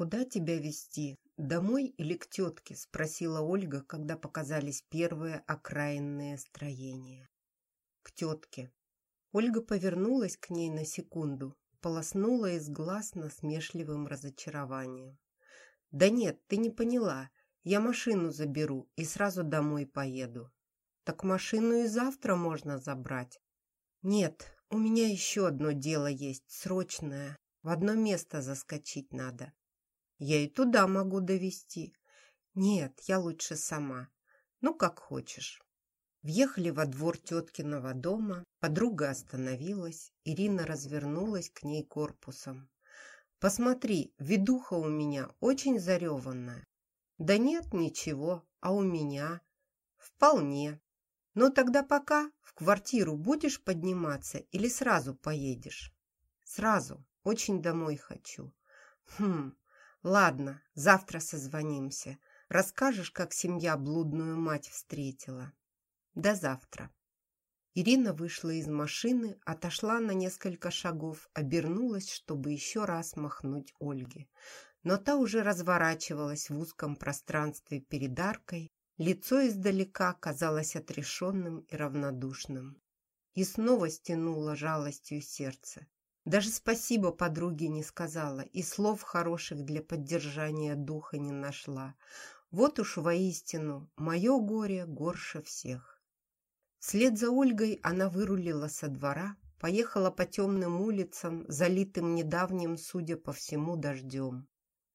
«Куда тебя везти? Домой или к тетке?» – спросила Ольга, когда показались первые окраинные строения. «К тетке». Ольга повернулась к ней на секунду, полоснула из глаз насмешливым разочарованием. «Да нет, ты не поняла. Я машину заберу и сразу домой поеду». «Так машину и завтра можно забрать». «Нет, у меня еще одно дело есть, срочное. В одно место заскочить надо. Я и туда могу довести. Нет, я лучше сама. Ну, как хочешь. Въехали во двор теткиного дома. Подруга остановилась. Ирина развернулась к ней корпусом. Посмотри, ведуха у меня очень зареванная. Да нет, ничего, а у меня? Вполне. Ну тогда пока в квартиру будешь подниматься или сразу поедешь? Сразу. Очень домой хочу. Хм, ладно, завтра созвонимся. Расскажешь, как семья блудную мать встретила. До завтра. Ирина вышла из машины, отошла на несколько шагов, обернулась, чтобы еще раз махнуть Ольге. Но та уже разворачивалась в узком пространстве перед аркой, лицо издалека казалось отрешенным и равнодушным. И снова стянуло жалостью сердце. Даже спасибо подруге не сказала и слов хороших для поддержания духа не нашла. Вот уж воистину, мое горе горше всех. Вслед за Ольгой она вырулила со двора, поехала по темным улицам, залитым недавним, судя по всему, дождем.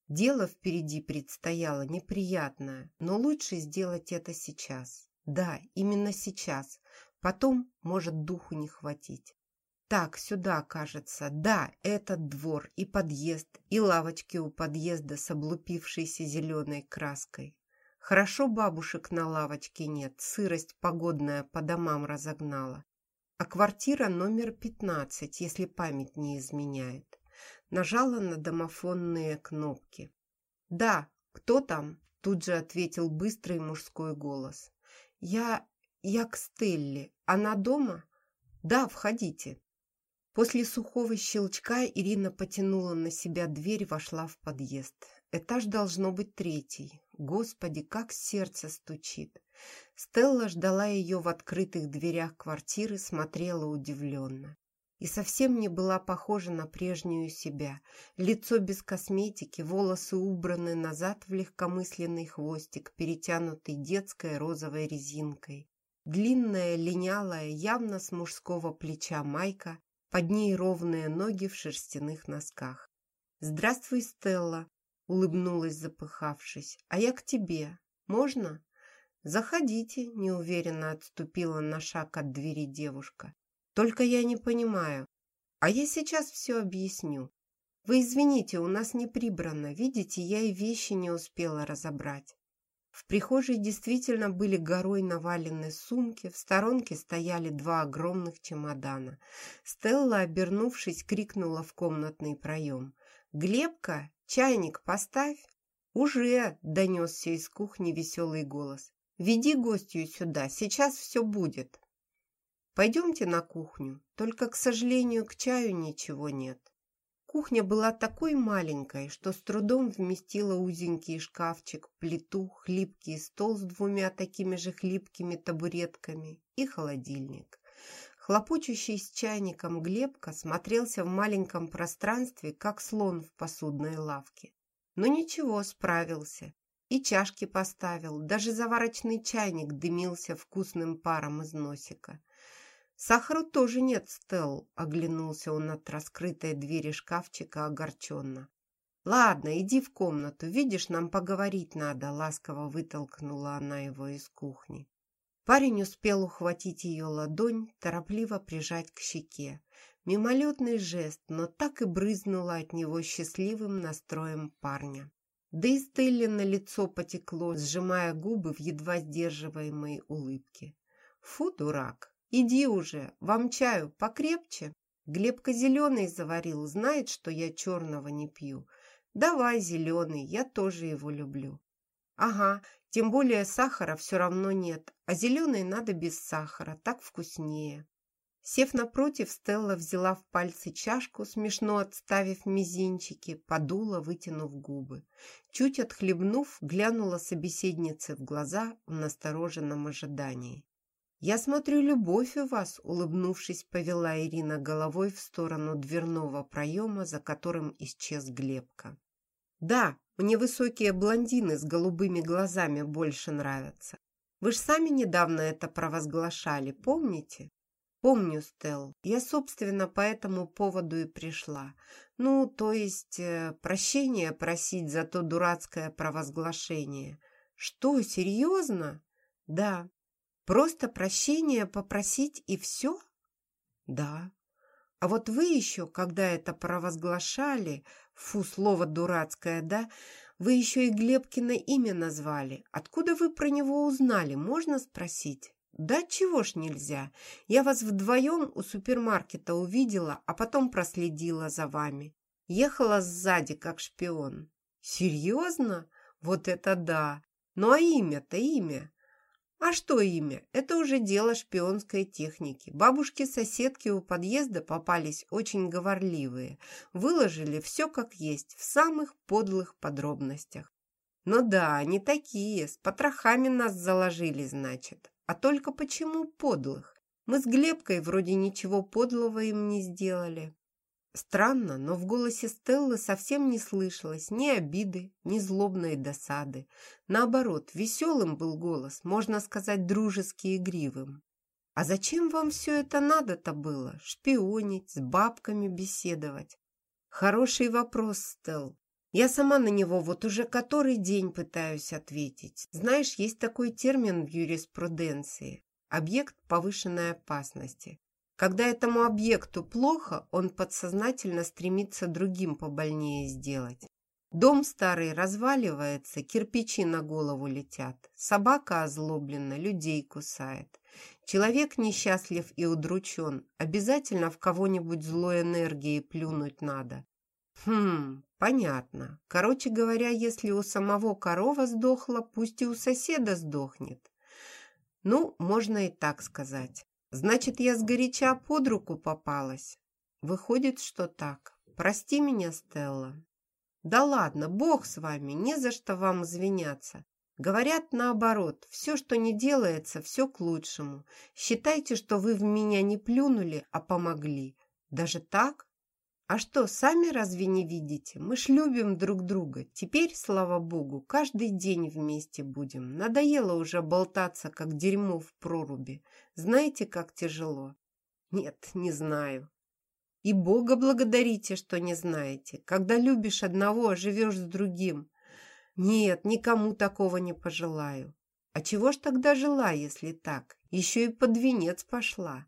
Дело впереди предстояло неприятное, но лучше сделать это сейчас. Да, именно сейчас. Потом может духу не хватить. Так, сюда, кажется. Да, этот двор и подъезд, и лавочки у подъезда с облупившейся зеленой краской. Хорошо бабушек на лавочке нет, сырость погодная по домам разогнала. А квартира номер 15, если память не изменяет. Нажала на домофонные кнопки. «Да, кто там?» – тут же ответил быстрый мужской голос. «Я... я к Стелле. Она дома?» «Да, входите». После сухого щелчка Ирина потянула на себя дверь и вошла в подъезд. Этаж должно быть третий. Господи, как сердце стучит. Стелла ждала ее в открытых дверях квартиры, смотрела удивленно. И совсем не была похожа на прежнюю себя. Лицо без косметики, волосы убраны назад в легкомысленный хвостик, перетянутый детской розовой резинкой. Длинная, линялая, явно с мужского плеча майка, под ней ровные ноги в шерстяных носках. «Здравствуй, Стелла!» – улыбнулась, запыхавшись. «А я к тебе. Можно?» «Заходите», – неуверенно отступила на шаг от двери девушка. «Только я не понимаю. А я сейчас все объясню. Вы извините, у нас не прибрано. Видите, я и вещи не успела разобрать. В прихожей действительно были горой навалены сумки, в сторонке стояли два огромных чемодана. Стелла, обернувшись, крикнула в комнатный проем. «Глебка, чайник поставь!» «Уже!» – донесся из кухни веселый голос. «Веди гостью сюда, сейчас все будет!» «Пойдемте на кухню, только, к сожалению, к чаю ничего нет». Кухня была такой маленькой, что с трудом вместила узенький шкафчик, плиту, хлипкий стол с двумя такими же хлипкими табуретками и холодильник. Хлопочущий с чайником Глебка смотрелся в маленьком пространстве, как слон в посудной лавке. Но ничего, справился. И чашки поставил, даже заварочный чайник дымился вкусным паром из носика. «Сахару тоже нет, Стелл», — оглянулся он от раскрытой двери шкафчика огорченно. «Ладно, иди в комнату, видишь, нам поговорить надо», — ласково вытолкнула она его из кухни. Парень успел ухватить ее ладонь, торопливо прижать к щеке. Мимолетный жест, но так и брызнуло от него счастливым настроем парня. Да и Стелли на лицо потекло, сжимая губы в едва сдерживаемой улыбке. «Фу, дурак!» «Иди уже, вам чаю покрепче?» Глебка зеленый заварил, знает, что я черного не пью. Давай зеленый, я тоже его люблю. Ага, тем более сахара все равно нет, а зеленый надо без сахара, так вкуснее. Сев напротив, Стелла взяла в пальцы чашку, смешно отставив мизинчики, подула, вытянув губы. Чуть отхлебнув, глянула собеседнице в глаза в настороженном ожидании. «Я смотрю, любовь у вас», — улыбнувшись, повела Ирина головой в сторону дверного проема, за которым исчез Глебка. «Да, мне высокие блондины с голубыми глазами больше нравятся. Вы ж сами недавно это провозглашали, помните?» «Помню, Стелл. Я, собственно, по этому поводу и пришла. Ну, то есть, э, прощения просить за то дурацкое провозглашение». «Что, серьезно?» «Да. Просто прощения попросить и все?» «Да. А вот вы еще, когда это провозглашали, фу, слово дурацкое, да, вы еще и Глебкина имя назвали. Откуда вы про него узнали, можно спросить?» «Да чего ж нельзя? Я вас вдвоем у супермаркета увидела, а потом проследила за вами. Ехала сзади, как шпион». «Серьезно? Вот это да! Ну а имя-то имя?» «А что имя? Это уже дело шпионской техники. Бабушки-соседки у подъезда попались очень говорливые. Выложили все как есть, в самых подлых подробностях. Ну да, они такие, с потрохами нас заложили, значит. А только почему подлых? Мы с Глебкой вроде ничего подлого им не сделали. Странно, но в голосе Стеллы совсем не слышалось ни обиды, ни злобной досады. Наоборот, веселым был голос, можно сказать, дружески игривым. «А зачем вам все это надо-то было? Шпионить, с бабками беседовать?» «Хороший вопрос, Стелл. Я сама на него вот уже который день пытаюсь ответить. Знаешь, есть такой термин в юриспруденции – объект повышенной опасности. Когда этому объекту плохо, он подсознательно стремится другим побольнее сделать. Дом старый разваливается, кирпичи на голову летят. Собака озлоблена, людей кусает. Человек несчастлив и удручен. Обязательно в кого-нибудь злой энергией плюнуть надо. Хм, понятно. Короче говоря, если у самого корова сдохла, пусть и у соседа сдохнет. Ну, можно и так сказать. Значит, я сгоряча под руку попалась. Выходит, что так. Прости меня, Стелла. Да ладно, бог с вами, не за что вам извиняться. Говорят наоборот, все, что не делается, все к лучшему. Считайте, что вы в меня не плюнули, а помогли. Даже так? А что, сами разве не видите? Мы ж любим друг друга. Теперь, слава богу, каждый день вместе будем. Надоело уже болтаться, как дерьмо в проруби. Знаете, как тяжело? Нет, не знаю. И Бога благодарите, что не знаете. Когда любишь одного, а живешь с другим. Нет, никому такого не пожелаю. А чего ж тогда жила, если так? Еще и под венец пошла.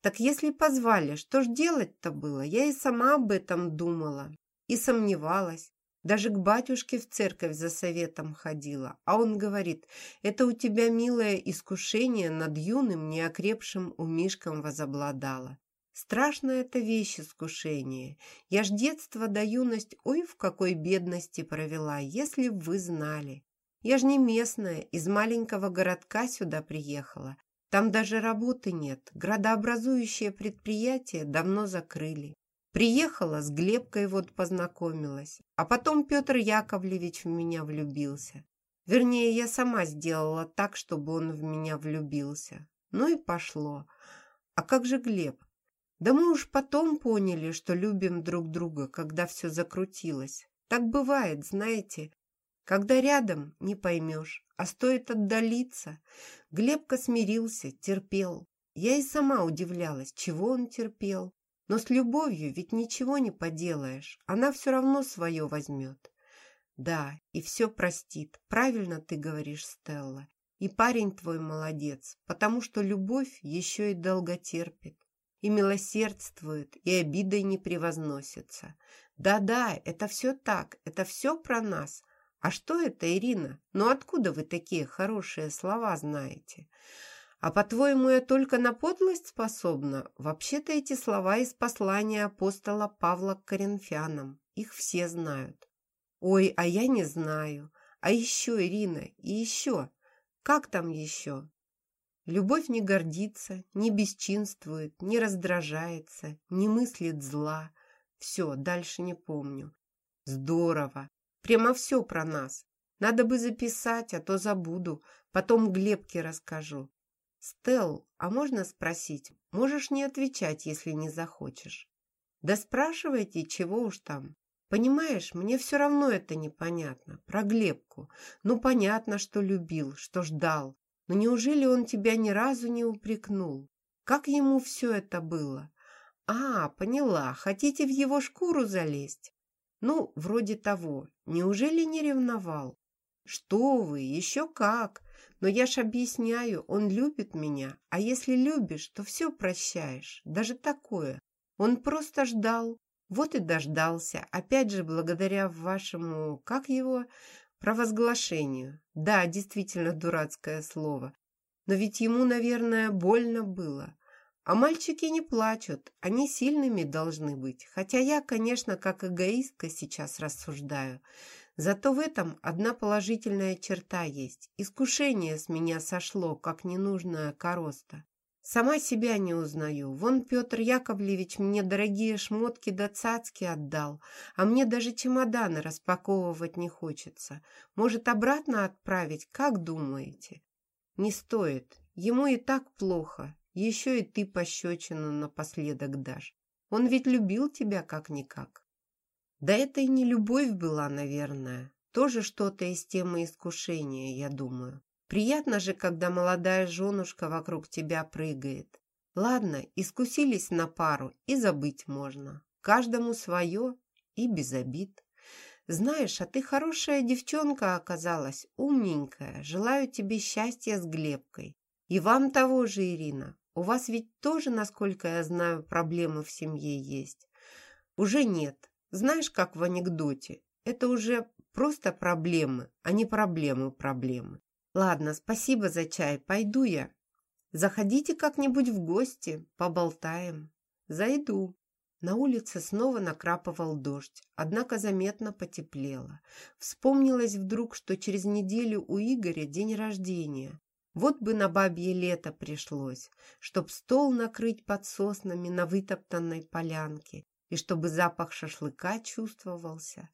Так если позвали, что ж делать-то было? Я и сама об этом думала и сомневалась. Даже к батюшке в церковь за советом ходила. А он говорит, это у тебя, милое искушение над юным, неокрепшим умишком возобладало. Страшная это вещь искушение. Я ж детство да юность, ой, в какой бедности провела, если б вы знали. Я ж не местная, из маленького городка сюда приехала. Там даже работы нет, градообразующее предприятие давно закрыли. Приехала, с Глебкой вот познакомилась, а потом Петр Яковлевич в меня влюбился. Вернее, я сама сделала так, чтобы он в меня влюбился. Ну и пошло. А как же Глеб? Да мы уж потом поняли, что любим друг друга, когда все закрутилось. Так бывает, знаете. Когда рядом, не поймешь, а стоит отдалиться. Глебка смирился, терпел. Я и сама удивлялась, чего он терпел. Но с любовью ведь ничего не поделаешь. Она все равно свое возьмет. Да, и все простит. Правильно ты говоришь, Стелла. И парень твой молодец, потому что любовь еще и долго терпит. И милосердствует, и обидой не превозносится. Да-да, это все так, это все про нас. «А что это, Ирина? Ну откуда вы такие хорошие слова знаете? А по-твоему, я только на подлость способна? Вообще-то эти слова из послания апостола Павла к Коринфянам. Их все знают». «Ой, а я не знаю. А еще, Ирина, и еще. Как там еще?» Любовь не гордится, не бесчинствует, не раздражается, не мыслит зла. Все, дальше не помню. Здорово. Прямо все про нас. Надо бы записать, а то забуду. Потом Глебке расскажу. Стелл, а можно спросить? Можешь не отвечать, если не захочешь. Да спрашивайте, чего уж там. Понимаешь, мне все равно это непонятно. Про Глебку. Ну, понятно, что любил, что ждал. Но неужели он тебя ни разу не упрекнул? Как ему все это было? А, поняла, хотите в его шкуру залезть? Ну, вроде того. Неужели не ревновал? Что вы, еще как. Но я ж объясняю, он любит меня. А если любишь, то все прощаешь. Даже такое. Он просто ждал. Вот и дождался. Опять же, благодаря вашему, как его, провозглашению. Да, действительно дурацкое слово. Но ведь ему, наверное, больно было. А мальчики не плачут, они сильными должны быть. Хотя я, конечно, как эгоистка сейчас рассуждаю. Зато в этом одна положительная черта есть. Искушение с меня сошло, как ненужная короста. Сама себя не узнаю. Вон Петр Яковлевич мне дорогие шмотки да цацки отдал, а мне даже чемоданы распаковывать не хочется. Может, обратно отправить, как думаете? Не стоит. Ему и так плохо. Еще и ты пощечину напоследок дашь. Он ведь любил тебя как-никак. Да это и не любовь была, наверное. Тоже что-то из темы искушения, я думаю. Приятно же, когда молодая женушка вокруг тебя прыгает. Ладно, искусились на пару, и забыть можно. Каждому свое и без обид. Знаешь, а ты хорошая девчонка оказалась, умненькая. Желаю тебе счастья с Глебкой. И вам того же, Ирина. У вас ведь тоже, насколько я знаю, проблемы в семье есть. Уже нет. Знаешь, как в анекдоте? Это уже просто проблемы, а не проблемы-проблемы. Ладно, спасибо за чай, пойду я. Заходите как-нибудь в гости, поболтаем. Зайду. На улице снова накрапывал дождь, однако заметно потеплело. Вспомнилось вдруг, что через неделю у Игоря день рождения. Вот бы на бабье лето пришлось, чтоб стол накрыть под соснами на вытоптанной полянке и чтобы запах шашлыка чувствовался.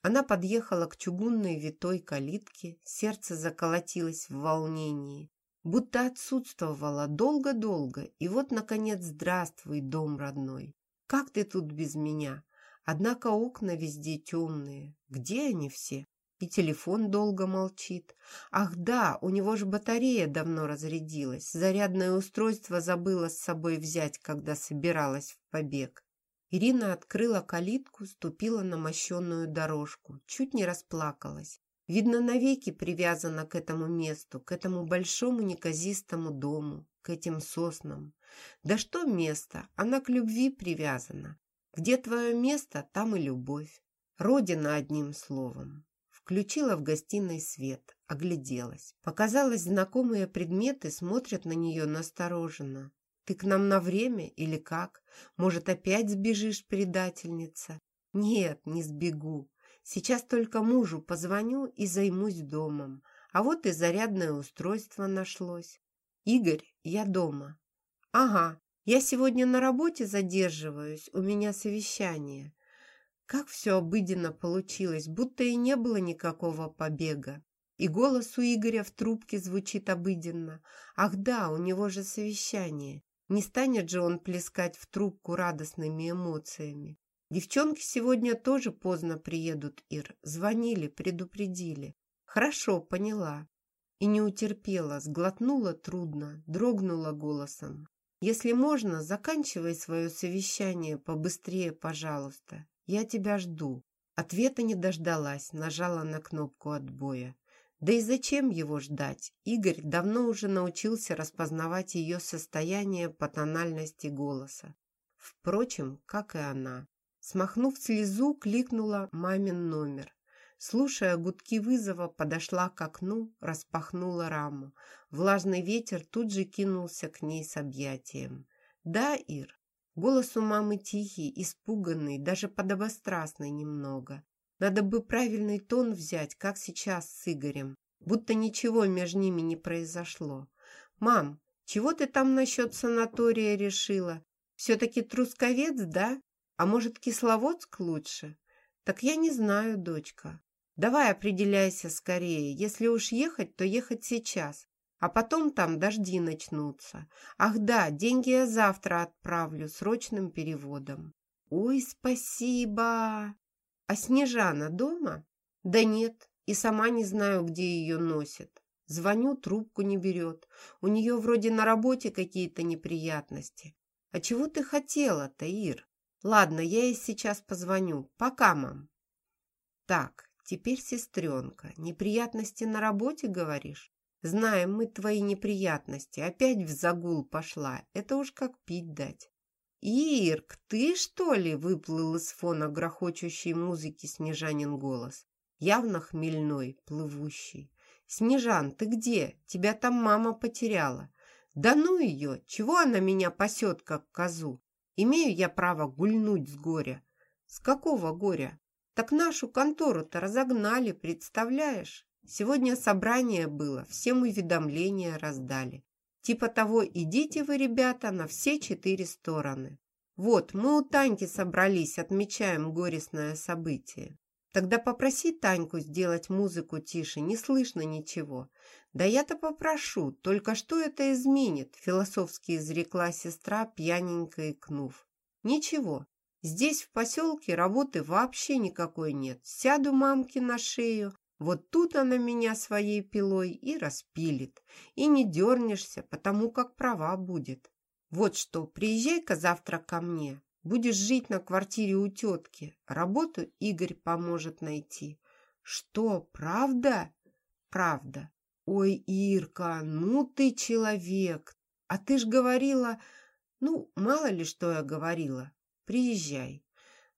Она подъехала к чугунной витой калитке, сердце заколотилось в волнении, будто отсутствовала долго-долго, и вот, наконец, здравствуй, дом родной. Как ты тут без меня? Однако окна везде темные. Где они все? И телефон долго молчит. Ах да, у него же батарея давно разрядилась. Зарядное устройство забыла с собой взять, когда собиралась в побег. Ирина открыла калитку, ступила на мощенную дорожку, чуть не расплакалась. Видно, навеки привязана к этому месту, к этому большому неказистому дому, к этим соснам. Да что место, она к любви привязана. Где твое место, там и любовь. Родина одним словом. Включила в гостиной свет, огляделась. Показалось, знакомые предметы смотрят на нее настороженно. Ты к нам на время или как? Может, опять сбежишь, предательница? Нет, не сбегу. Сейчас только мужу позвоню и займусь домом. А вот и зарядное устройство нашлось. Игорь, я дома. Ага, я сегодня на работе задерживаюсь, у меня совещание. Как все обыденно получилось, будто и не было никакого побега. И голос у Игоря в трубке звучит обыденно. Ах да, у него же совещание. Не станет же он плескать в трубку радостными эмоциями. Девчонки сегодня тоже поздно приедут, Ир. Звонили, предупредили. Хорошо, поняла. И не утерпела, сглотнула трудно, дрогнула голосом. Если можно, заканчивай свое совещание побыстрее, пожалуйста. Я тебя жду. Ответа не дождалась, нажала на кнопку отбоя. Да и зачем его ждать? Игорь давно уже научился распознавать ее состояние по тональности голоса. Впрочем, как и она. Смахнув слезу, кликнула мамин номер. Слушая гудки вызова, подошла к окну, распахнула раму. Влажный ветер тут же кинулся к ней с объятием. «Да, Ир?» Голос у мамы тихий, испуганный, даже подобострастный немного. Надо бы правильный тон взять, как сейчас с Игорем, будто ничего между ними не произошло. «Мам, чего ты там насчет санатория решила? Все-таки Трусковец, да? А может, Кисловодск лучше?» «Так я не знаю, дочка. Давай определяйся скорее. Если уж ехать, то ехать сейчас. А потом там дожди начнутся. Ах да, деньги я завтра отправлю срочным переводом». «Ой, спасибо!» «А Снежана дома?» «Да нет, и сама не знаю, где ее носит. Звоню, трубку не берет. У нее вроде на работе какие-то неприятности. А чего ты хотела-то, Ир? Ладно, я ей сейчас позвоню. Пока, мам. Так, теперь сестренка. Неприятности на работе, говоришь? Знаем мы твои неприятности. Опять в загул пошла. Это уж как пить дать. «Ирк, ты что ли?» – выплыл из фона грохочущей музыки Снежанин голос. Явно хмельной, плывущий. «Снежан, ты где? Тебя там мама потеряла». «Да ну ее! Чего она меня пасет, как козу? Имею я право гульнуть с горя». «С какого горя?» «Так нашу контору-то разогнали, представляешь? Сегодня собрание было, всем уведомления раздали. Типа того, идите вы, ребята, на все четыре стороны. Вот, мы у Таньки собрались, отмечаем горестное событие. Тогда попроси Таньку сделать музыку тише, не слышно ничего. Да я-то попрошу, только что это изменит, философски изрекла сестра, пьяненько икнув. Ничего, здесь в поселке работы вообще никакой нет. Сяду мамке на шею, вот тут она меня своей пилой и распилит. И не дернешься, потому как права будет. Вот что, приезжай-ка завтра ко мне, Будешь жить на квартире у тетки. Работу Игорь поможет найти. Что, правда? Правда. Ой, Ирка, ну ты человек. А ты ж говорила... Ну, мало ли что я говорила. Приезжай.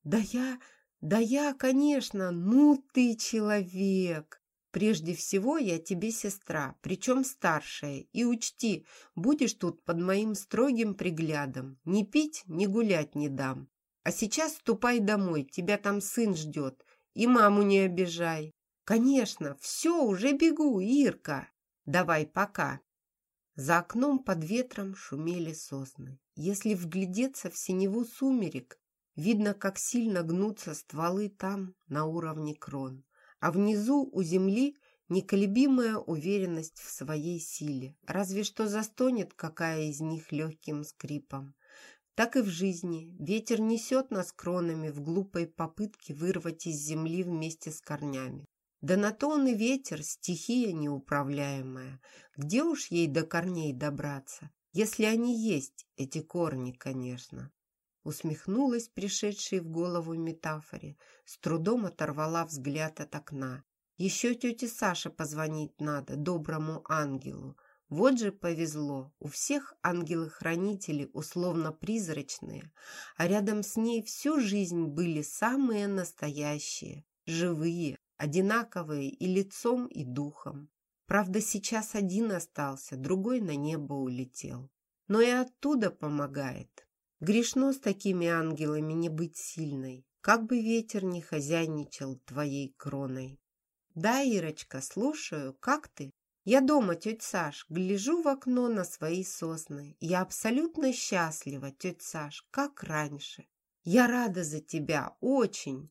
Да я... Да я, конечно, ну ты человек. Прежде всего я тебе сестра, причем старшая, и учти, будешь тут под моим строгим приглядом. Ни пить, ни гулять не дам. А сейчас ступай домой, тебя там сын ждет, и маму не обижай. Конечно, все, уже бегу, Ирка. Давай, пока. За окном под ветром шумели сосны. Если вглядеться в синеву сумерек, видно, как сильно гнутся стволы там, на уровне крон а внизу у земли неколебимая уверенность в своей силе, разве что застонет какая из них легким скрипом. Так и в жизни ветер несет нас кронами в глупой попытке вырвать из земли вместе с корнями. Да на то он и ветер, стихия неуправляемая. Где уж ей до корней добраться, если они есть, эти корни, конечно. Усмехнулась пришедшей в голову метафоре, с трудом оторвала взгляд от окна. Еще тете Саше позвонить надо, доброму ангелу. Вот же повезло, у всех ангелы-хранители условно-призрачные, а рядом с ней всю жизнь были самые настоящие, живые, одинаковые и лицом, и духом. Правда, сейчас один остался, другой на небо улетел. Но и оттуда помогает. Грешно с такими ангелами не быть сильной, как бы ветер не хозяйничал твоей кроной. Да, Ирочка, слушаю, как ты? Я дома, тетя Саш, гляжу в окно на свои сосны. Я абсолютно счастлива, тетя Саш, как раньше. Я рада за тебя, очень.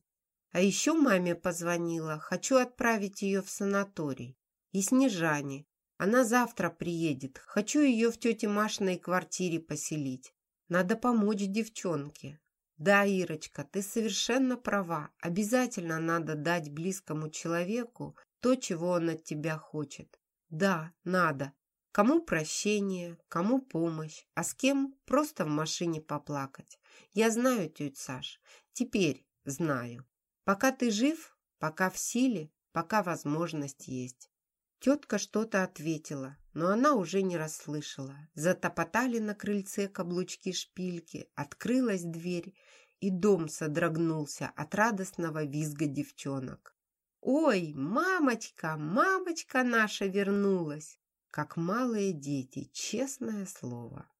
А еще маме позвонила, хочу отправить ее в санаторий. И Снежане. Она завтра приедет, хочу ее в тете Машиной квартире поселить. Надо помочь девчонке. Да, Ирочка, ты совершенно права. Обязательно надо дать близкому человеку то, чего он от тебя хочет. Да, надо. Кому прощение, кому помощь, а с кем просто в машине поплакать. Я знаю, тетя Саш, теперь знаю. Пока ты жив, пока в силе, пока возможность есть. Тетка что-то ответила, но она уже не расслышала. Затопотали на крыльце каблучки шпильки, открылась дверь, и дом содрогнулся от радостного визга девчонок. «Ой, мамочка, мамочка наша вернулась!» Как малые дети, честное слово.